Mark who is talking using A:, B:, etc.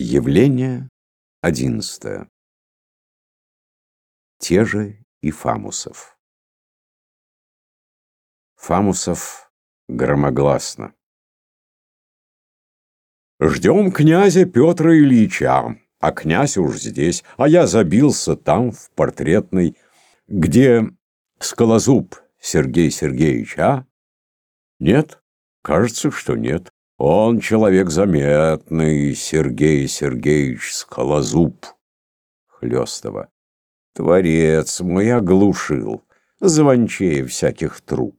A: Явление одиннадцатое. Те же и Фамусов. Фамусов громогласно. Ждем князя Петра Ильича, а князь уж здесь, а я забился там, в портретной, где скалозуб Сергей Сергеевич, а? Нет? Кажется, что нет. Он человек заметный, Сергей Сергеевич Скалозуб. Хлёстова. Творец мой оглушил, звончее всяких труб.